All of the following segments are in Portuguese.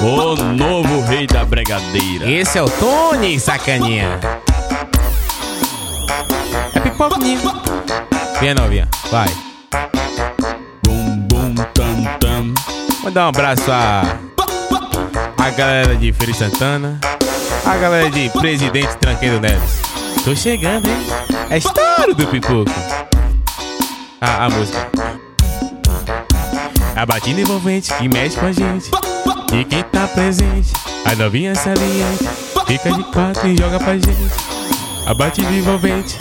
O novo rei da bregadeira. Esse é o Tony, sacaninha. É pipoquinha. Vem, novinha, vai. Bum, bum, tam, tam. Mandar um abraço a. A galera de Feira Santana. A galera de Presidente Tranqueiro Neves. Tô chegando, hein? É estouro do pipoco. Ah, a música. A batida envolvente que mexe com a gente. E quem tá presente, a novinha saliente. Fica de quatro e joga pra gente. A batida envolvente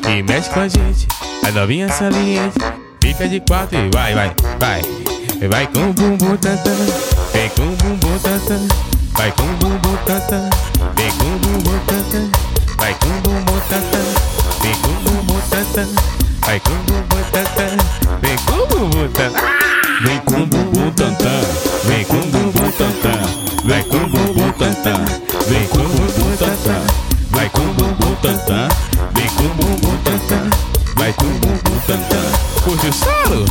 que mexe com a gente. A novinha saliente. Fica de quatro e vai, vai, vai. Vai com o bumbum tantã. Vem com o bumbum tantã. Vai com o bumbum tantã. Vem com o bumbum tantã. Vai com o bumbum tantã. Vem com o bumbum tantã. Vai com o bumbum. Vem com o bumbum. Vem com o bumbum tantã. Vem com o bumbum tantã. Vem com o bumbum tantã. Vem com o bumbum tantã. Vai com o bumbum tantã. Vem com o bumbum tantã. Vai com o bumbum tantã. Curte o solo?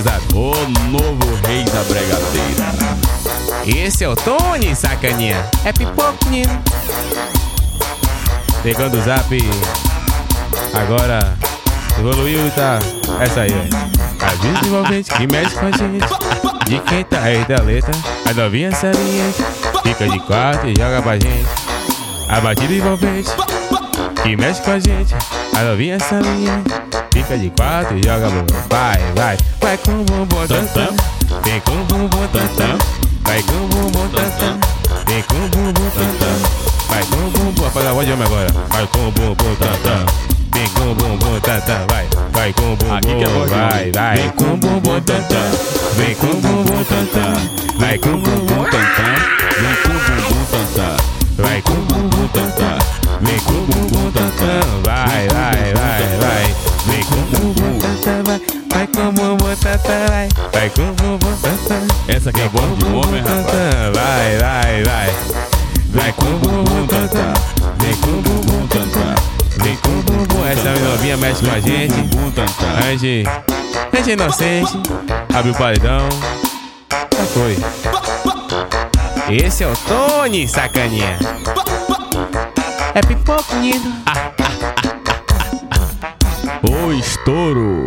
Zap. O novo rei da bregadeira. Esse é o Tony, sacaninha. É pipoquinha. Pegando o zap. Agora evoluiu e tá. Essa aí, velho. A vida envolvente que mexe com a gente. De quem tá aí da letra. A novinha saliente. Fica de quatro e joga pra gente. A batida envolvente que mexe com a gente. A novinha saliente. Fica de quatro e joga bumbum. Vai, vai. Vai com o bumbum tantã. Vem com o bumbum tantã. Vai com o bumbum tantã. Vem com o bumbum tantã. Vai com o bumbum. Apaga a voz de homem agora. Vai com o bumbum tantã. Vem com bumbum tantã. Vai, vai com bumbum. Aqui que é vai, vai. Vem com bumbum tantã. Vem com bumbum tantã. Vai com bumbum tantã. Vem com bumbum tantã. Vai com bumbum tantã. Vem com bumbum tantã. Vai, vai, vai, vai. Vem com bumbum tantã. Vai, vai com bumbum tantã. Vai, vai com bumbum tantã. Essa aqui é voz de homem, rapaz. Vai, vai, vai. Vai com bumbum tantã. Vem com mexe com a gente. Bumbum tantã. A gente, a gente é inocente. Abre o paredão. Já foi. Esse é o Tony, sacaninha. É pipoquinho. O estouro.